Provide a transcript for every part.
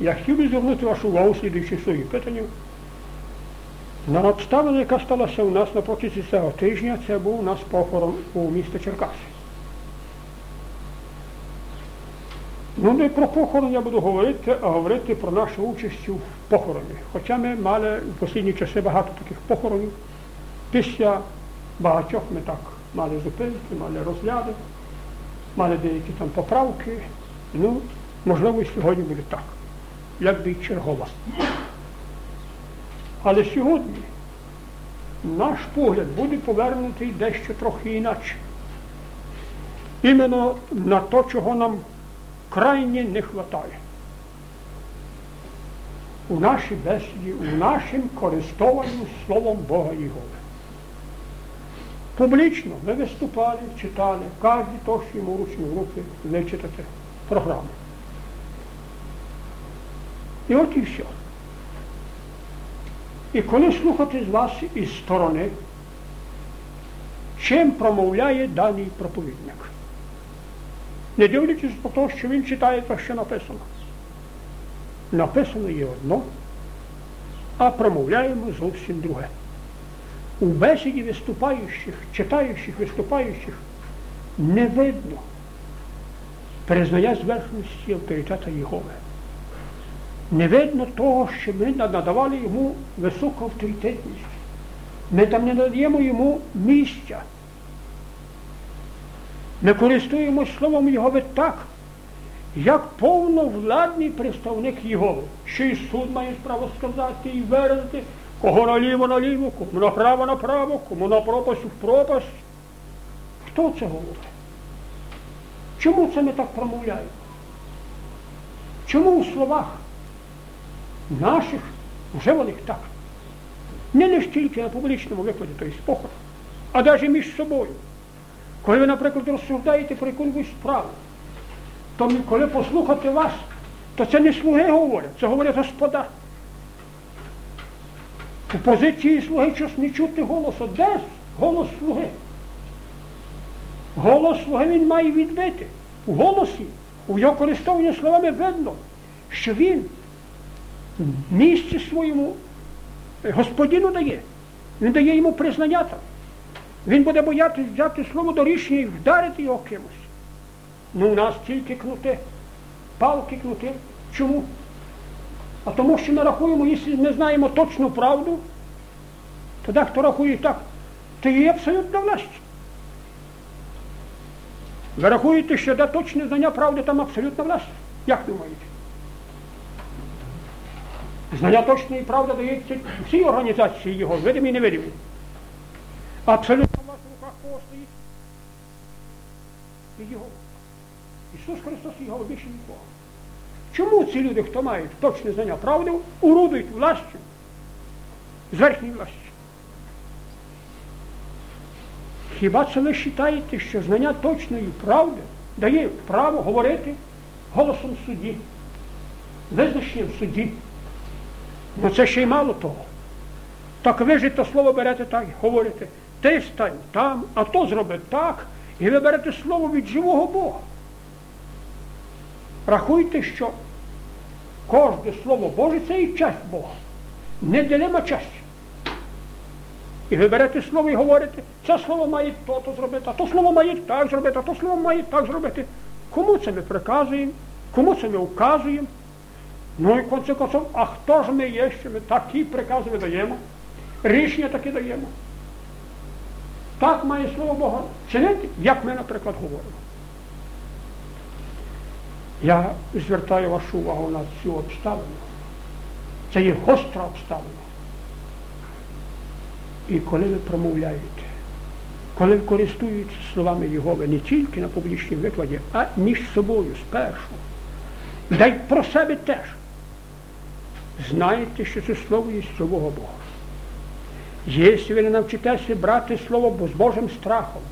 Я хотів би звернути вашу увагу слідуючи свої питання. На обставину, яка сталася у нас на протязі цього тижня, це був у нас похорон у місті Черкаси. Ну, не про похорон я буду говорити, а говорити про нашу участь у похороні. Хоча ми мали в останні часи багато таких похоронів. Після багатьох ми так мали зупинки, мали розгляди, мали деякі там поправки. Ну, можливо, і сьогодні буде так, якби чергова. Але сьогодні наш погляд буде повернутий дещо трохи інакше. Іменно на те, чого нам крайне не вистачає. У нашій бесіді, у нашому користуванні Словом Бога Єгови. Публічно ми виступали, читали, кожен то, що йому ручну руки вичитати програму. І от і все. І коли слухати з вас із сторони, чим промовляє даний проповідник, не дивлячись по те, що він читає те, що написано. Написано є одно, а промовляємо зовсім друге. У бесіді виступаючих, читаючих, виступаючих не видно признання зверхності авторитета Єгови. Не видно того, що ми надавали йому високу авторитетність. Ми там не надаємо йому місця. Ми користуємось словом Єгови так, як повновладний представник Єгови, що і суд має право сказати і виразити, кого наліво наліво, кому направо направо, кому на пропасть в пропасть. Хто це говорить? Чому це ми так промовляємо? Чому у словах наших вони так? Не лише тільки на публічному викладі, тобто похорон, а навіть між собою. Коли ви, наприклад, розсуждаєте про якусь справу, то коли послухати вас, то це не слуги говорять, це говорять господа. У позиції слуги щось не чути голосу. Де голос слуги? Голос слуги він має відбити. У голосі, у його користуванні словами видно, що він місце своєму господину дає. Він дає йому признання там. Він буде боятися взяти слово до рішення і вдарити його кимось. Ну у нас тільки кнути, палки кнути. Чому? А тому, що ми рахуємо, якщо не знаємо точну правду, то дехто рахує так, то є абсолютно власть. Ви рахуєте, що де точне знання правди, там абсолютна власть. Як думаєте? Знання точної правди дається всі організації його, видимі і невидимі. Абсолютно в руках кого стоїть. І його. Ісус Христос його більше нікого. Чому ці люди, хто мають точне знання правди, урудують властю, зверхньою властю? Хіба це ви вважаєте, що знання точної правди дає право говорити голосом судді, визначенням судді? Ну це ще й мало того. Так ви ж то слово берете так, говорите, ти стань там, а то зроби так, і ви берете слово від живого Бога. Рахуйте, що кожне слово Боже це і честь Бога. Не ділима честь. І ви берете слово і говорите, це слово має то-то зробити, а то слово має так зробити, а то слово має так зробити. Кому це ми приказуємо, кому це ми указуємо? Ну і конце концов, а хто ж ми є, що ми такі прикази видаємо, рішення такі даємо? Так має слово Бога чинити, як ми, наприклад, говоримо. Я звертаю вашу увагу на цю обставину. Це є гостра обставина. І коли ви промовляєте, коли ви користуєтеся словами Єгови не тільки на публічній викладі, а між собою спершу, да й про себе теж, знаєте, що це слово є живого Бога. Якщо ви не навчитеся брати слово з Божим страхом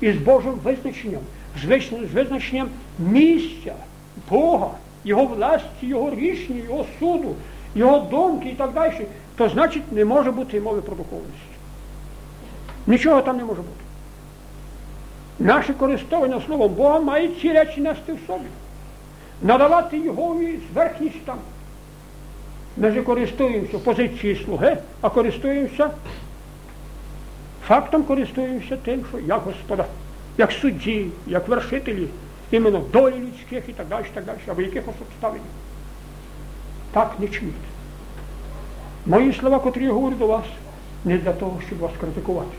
і з Божим визначенням, з визначенням місця Бога, Його власті, Його рішення, Його суду, Його думки і так далі, то значить не може бути мови про духовність. Нічого там не може бути. Наше користування словом Бога має ці речі нести в собі, надавати його зверхність там, Ж користуємося позицією слуги, а користуємося, фактом користуємося тим, що як Господа, як судді, як вершителі, іменно долі людських і так далі, і так далі, або якихось обставин. Так не чміть. Мої слова, котрі я говорю до вас, не для того, щоб вас критикувати,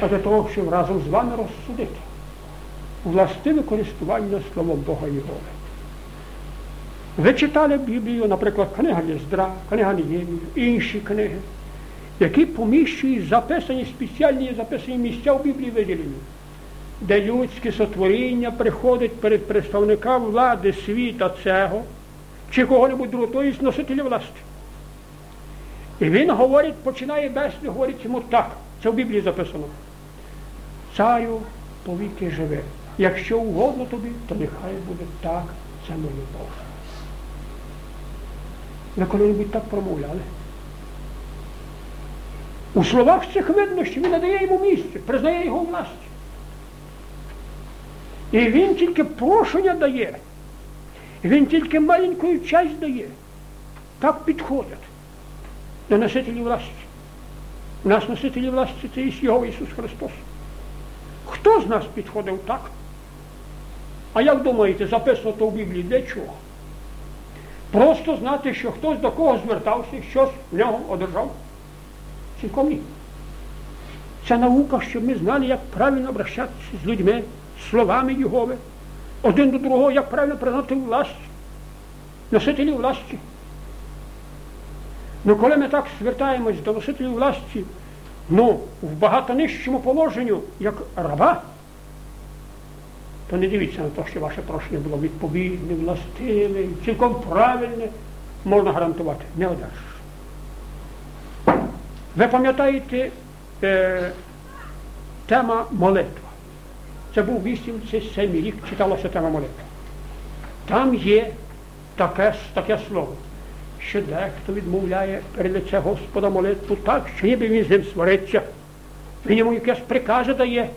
а для того, щоб разом з вами розсудити властиве користування словом Бога Єгови. Ви читали Біблію, наприклад, книга Єздра, книга Ніємів, інші книги, які поміщують записані спеціальні записані місця в Біблії виділені, де людське сотворіння приходить перед представниками влади світа цього чи кого-небудь другого, тобто носителя власти. І він говорить, починає бесіду, говорить йому так. Це в Біблії записано. Царю повіки живе. Якщо угодно тобі, то нехай буде так, це моє Боже. Ви коли-небудь так промовляли. У словах цих видно, що він надає йому місце, признає його власть. І він тільки прошення дає, він тільки маленьку часть дає. Так підходять до носителів власті. У нас носителі власті це Його Ісус Христос. Хто з нас підходив так? А як думаєте, записано то в Біблії для чого? Просто знати, що хтось до кого звертався, щось в нього одержав. Цілком ні. Це наука, щоб ми знали, як правильно обращатися з людьми, словами Єгови, один до другого, як правильно признати власть, носителів власті. Ну коли ми так звертаємось до носителів власті, ну, в багато нижчому положенню, як раба, то не дивіться на те, що ваше прошення було відповідне, властиве, цілком правильне, можна гарантувати, не одержиш. Ви пам'ятаєте е, тема молитва. Це був 87 рік, читалася тема молитва. Там є таке, таке слово що дехто відмовляє перед лице Господа молитву так, що ніби він з ним свариться. Він йому якесь прикази дає.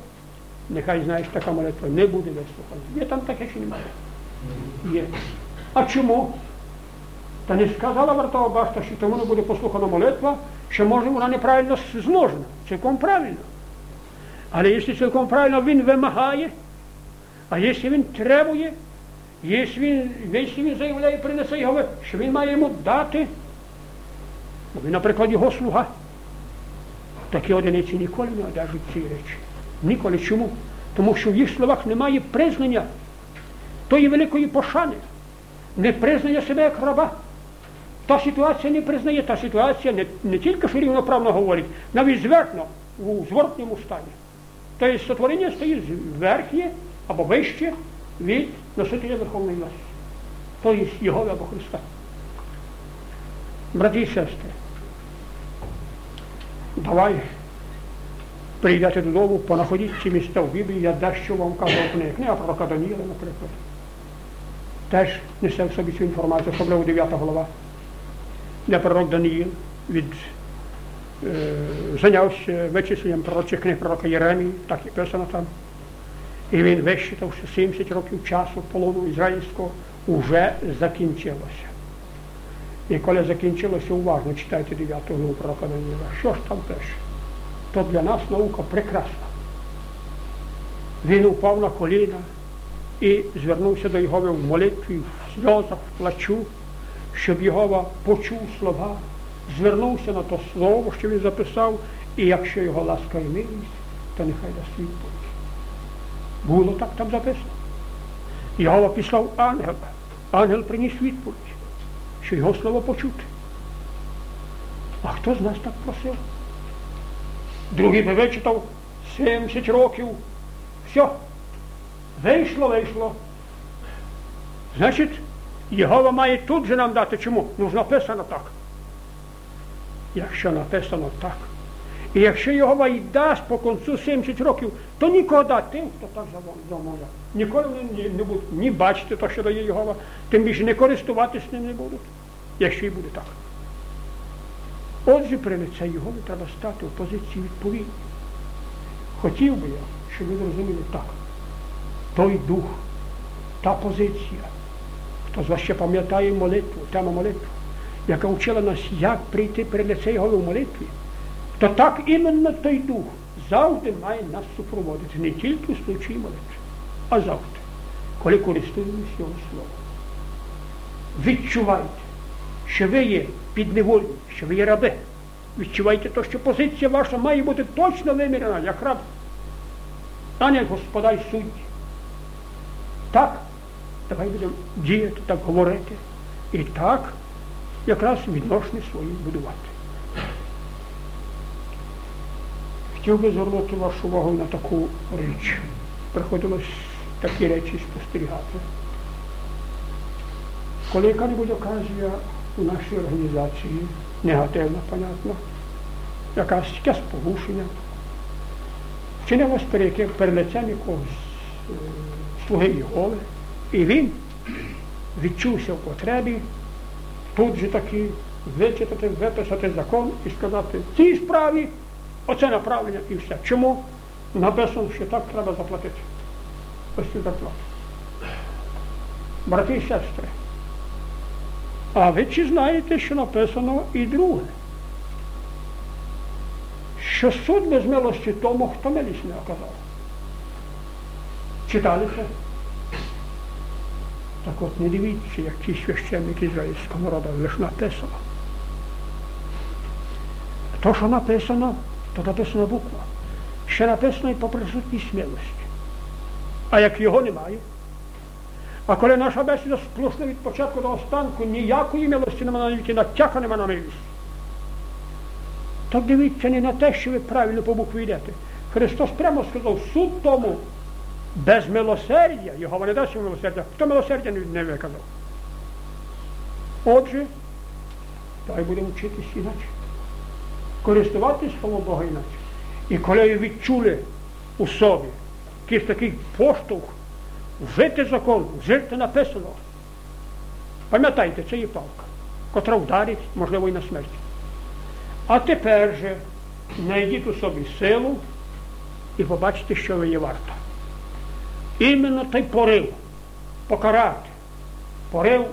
Нехай знаєш, така молитва не буде вислухана. Є там таке чи немає? Є. А чому? Та не сказала вартова башта, що тому не буде послухана молитва, що може вона неправильно зложена, цілком правильно. Але якщо цілком правильно він вимагає, а якщо він требує, Якщо він, якщо він заявляє, принесе його, що він має йому дати, ну, він, наприклад, його слуга. Такі одиниці ніколи не одержать ці речі. Ніколи. Чому? Тому що в їх словах немає признання тої великої пошани, не признання себе як раба. Та ситуація не признає, та ситуація не, не тільки що рівноправно говорить, навіть зверхно, у зворотньому стані. Тобто сотворення стоїть зверхнє або вище від носителя Верховної власті, тобто Його або Христа. Браті і сестри, давай прийдете додому, понаходіть ці місця в Біблії, я дещо вам кажу книги. Книга пророка Даніла, наприклад. Теж несе в собі цю інформацію, особливо 9 голова, де пророк Даніїл від е, зайнявся вичисленням пророчих книг пророка Єремії, так і писано там. І він вищитав, що 70 років часу полону ізраїльського вже закінчилося. І коли закінчилося, уважно читайте 9 главу пророка Даніла. Що ж там пише? То для нас наука прекрасна. Він упав на коліна і звернувся до Єгови в молитві, в сльозах, в плачу, щоб Єгова почув слова, звернувся на то слово, що він записав, і якщо його ласка і милість, то нехай дасть відповідь. Було так там записано. Його післав ангел. Ангел приніс відповідь, що його слово почути. А хто з нас так просив? Другий би вичитав 70 років. Все. Вийшло, вийшло. Значить, Єгова має тут же нам дати чому? Ну ж написано так. Якщо написано так. І якщо його й дасть по концу 70 років, то нікого дати тим, хто так замовляв. Ніколи вони не будуть ні бачити те, що дає Єгова, тим більше не користуватися ним не будуть, якщо і буде так. Отже, при лице Єгови треба стати в позиції відповідні. Хотів би я, щоб ви зрозуміли так. Той дух, та позиція, хто з вас ще пам'ятає молитву, тему молитву, яка вчила нас, як прийти перед лице Його в молитві, то так іменно той дух завжди має нас супроводити, не тільки в случаї молитви, а завжди, коли користуємося Його словом. Відчувайте, що ви є підневольні, що ви є раби. Відчувайте то, що позиція ваша має бути точно вимірена, як раб, а не господа й судді. Так, давай будемо діяти, так говорити. І так якраз відношення свої будувати. Хотів би звернути вашу увагу на таку річ. Приходилось такі речі спостерігати. Коли яка-небудь оказія у нашій організації, негативна, понятно, якась якесь порушення, вчинилось перед, перед лицем якогось е, слуги Єгови, і він відчувся в потребі тут же таки вичитати, виписати закон і сказати, в цій справі оце направлення і все. Чому? Написано, що так треба заплатити. Ось цю зарплату. Брати і сестри. А ви чи знаєте, що написано і друге? Що суд без милості тому, хто милість не оказав. Читали це? Так от не дивіться, як ті священники ізраїльського народу лише написано. То, що написано, то написана буква. Ще написано і по присутній милості. А як його немає, а коли наша бесіда сплошна від початку до останку, ніякої милості нема навіть і натяка нема на милість. Так дивіться не на те, що ви правильно по букві йдете. Христос прямо сказав, суд тому без милосердя, його не дасть милосердя, хто милосердя не виказав. Отже, давай будемо вчитись іначе. Користуватись словом Бога іначе. І коли відчули у собі якийсь такий поштовх, жити закон, жити написано. Пам'ятайте, це є палка, котра вдарить, можливо, і на смерть. А тепер же знайдіть у собі силу і побачите, що ви є варто. Іменно той порив покарати, порив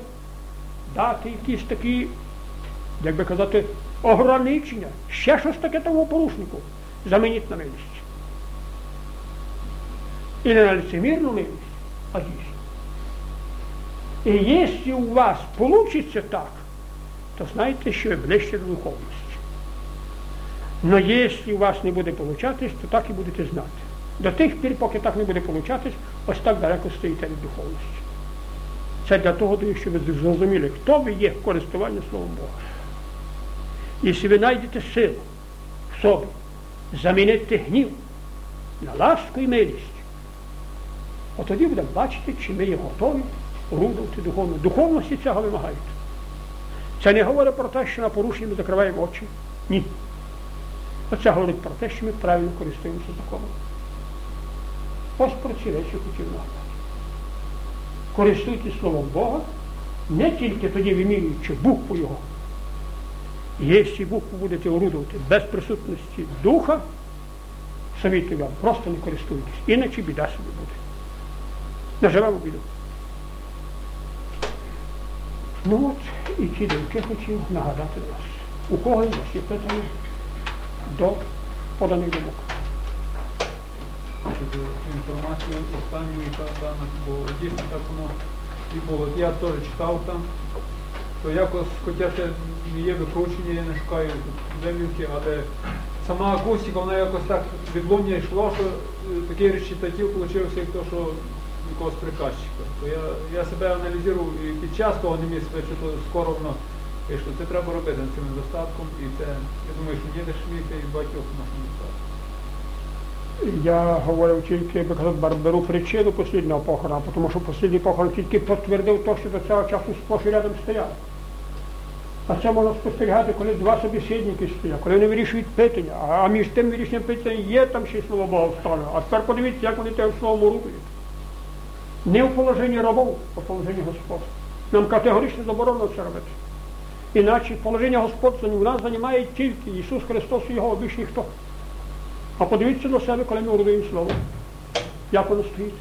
дати якісь такі, як би казати, ограничення, ще щось таке тому порушнику, замініть на милість. І не на лицемірну милість, дійсно. І якщо у вас вийде так, то знайте, що ви ближче до духовності. Але якщо у вас не буде получатись, то так і будете знати. До тих пір, поки так не буде получатись, ось так далеко стоїте від духовності. Це для того, щоб ви зрозуміли, хто ви є в користуванні Словом Бога. Якщо ви знайдете силу в собі, замінити гнів на ласку і милість, от тоді будемо бачити, чи ми є готові орудувати духовно. Духовності цього вимагають. Це не говорить про те, що на порушення ми закриваємо очі. Ні. Оце говорить про те, що ми правильно користуємося законом. Ось про ці речі хотів нагадати. Користуйтесь словом Бога, не тільки тоді вимірюючи букву Його. Якщо букву будете орудувати без присутності духа, совітую вам, просто не користуйтесь, іначе біда собі буде. Наживемо біду. Ну от і ті думки хотів нагадати вас. У кого є питання до поданих думок інформацію останню, яка дана, бо дійсно так воно і було. Я теж читав там, то якось, хоча це не є викручення, я не шукаю землівки, але сама акустика, вона якось так відлуння йшло, що е, такий речитатив вийшов, як то, що якогось приказчика. Я, я себе аналізував і під час того не міг себе, що то скоро воно вийшло. Це треба робити цим недостатком, і це, я думаю, що діти Шміта і багатьох наших недостатків. Я говорив тільки беру причину послідного похорона, тому що послідній похорон тільки підтвердив те, що до цього часу сплоші рядом стояли. А це можна спостерігати, коли два собеседники стоять, коли вони вирішують питання, а між тим вирішенням питання є там ще слово Бога вставлено. А тепер подивіться, як вони те словом рухають. Не в положенні рабов, а в положенні Господа. Нам категорично заборонено це робити. Іначе положення Господа у нас займає тільки Ісус Христос і Його більш ніхто. А подивіться на себе, коли ми орудуємо слово. Як воно стоїть.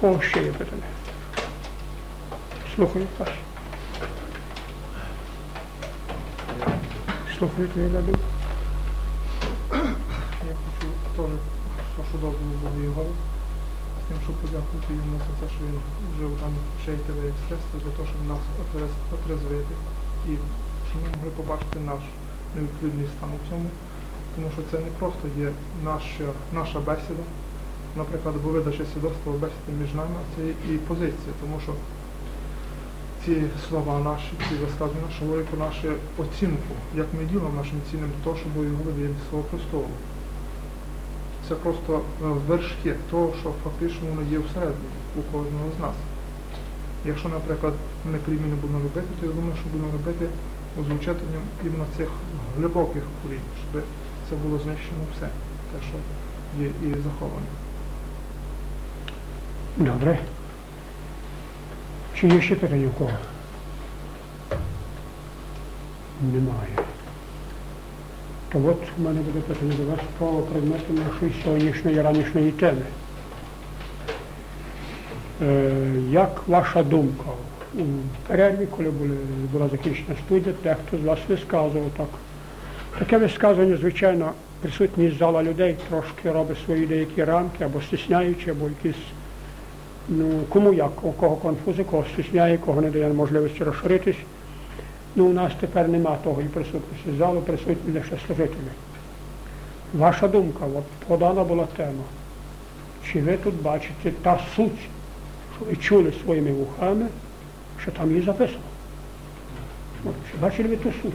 Кого ще є питання? Слухаю вас. Слухаю твою ляду. Дозволу Богу його, з тим, щоб подякувати йому за те, що він жив там ще й тебе як сестри, за те, щоб нас отрезвити. І щоб ми могли побачити наш невідповідний стан у цьому. Тому що це не просто є наша, наша бесіда, наприклад, або видача свідоцтва бесіди між нами, а це і позиція, тому що ці слова наші, ці вискази говорять про нашу оцінку, як ми ділом нашим цінним до того, що голові від свого престолу. Це просто е, вершки того, що фактично воно є всередині у кожного з нас. Якщо, наприклад, ми не будемо робити, то я думаю, що будемо робити озвученням іменно цих глибоких корінь, щоб це було знищено все, те, що є і заховане. Добре. Чи є ще питання у кого? Немає. То от у мене буде питання до вас про предмети нашої сьогоднішньої ранішньої теми. Е, як ваша думка? У перерві, коли були, була закінчена студія, дехто з вас висказував так. Таке висказування, звичайно, присутність зала людей трошки робить свої деякі рамки, або стісняючи, або якісь Ну, кому як, у кого конфузи, кого стісняє, кого не дає можливості розширитись. Ну, у нас тепер нема того і присутності залу, присутні лише служителі. Ваша думка, от подана була тема. Чи ви тут бачите та суть, що ви чули своїми вухами, що там є записано? Чи бачили ви ту суть?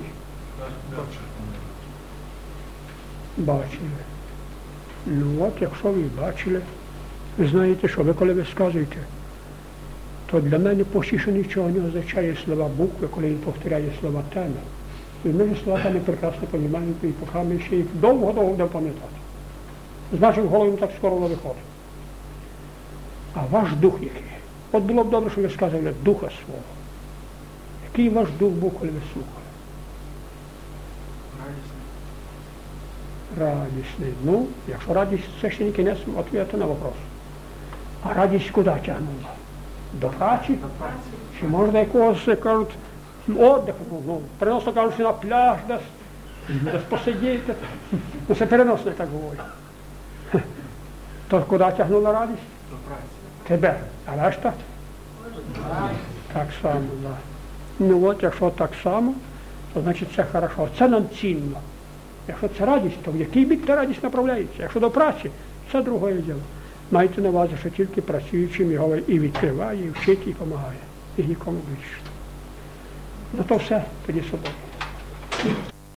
Бачили. Ну от, якщо ви бачили, ви знаєте, що ви коли ви сказуєте, то для мене почти що нічого не означає слова букви, коли він повторяє слова теми. І ми ж слова теми прекрасно розуміємо, і поки ми ще їх довго-довго будемо пам'ятати. З нашим головою так скоро не виходить. А ваш дух який? От було б добре, щоб ви сказали духа свого. Який ваш дух був, коли ви слухали? Радісний. Ну, якщо радість це ще не кінець відповідати на вопрос. А радість куди тягнула? До праці? Чи може до якогось, кажуть, отдиху? Ну, ну, переносно кажуть, на пляж десь, десь посидіти. Ну, це переносно так говорять. То куди тягнула радість? Тебе. А решта? Так само, так. Да. Ну от, якщо так само, то значить це хорошо. Це нам цінно. Якщо це радість, то в який бік та радість направляється? Якщо до праці, це друге діло. Майте на увазі, що тільки працюючим його і відкриває, і вчить, і допомагає. І нікому більше. Ну то все, тоді собою.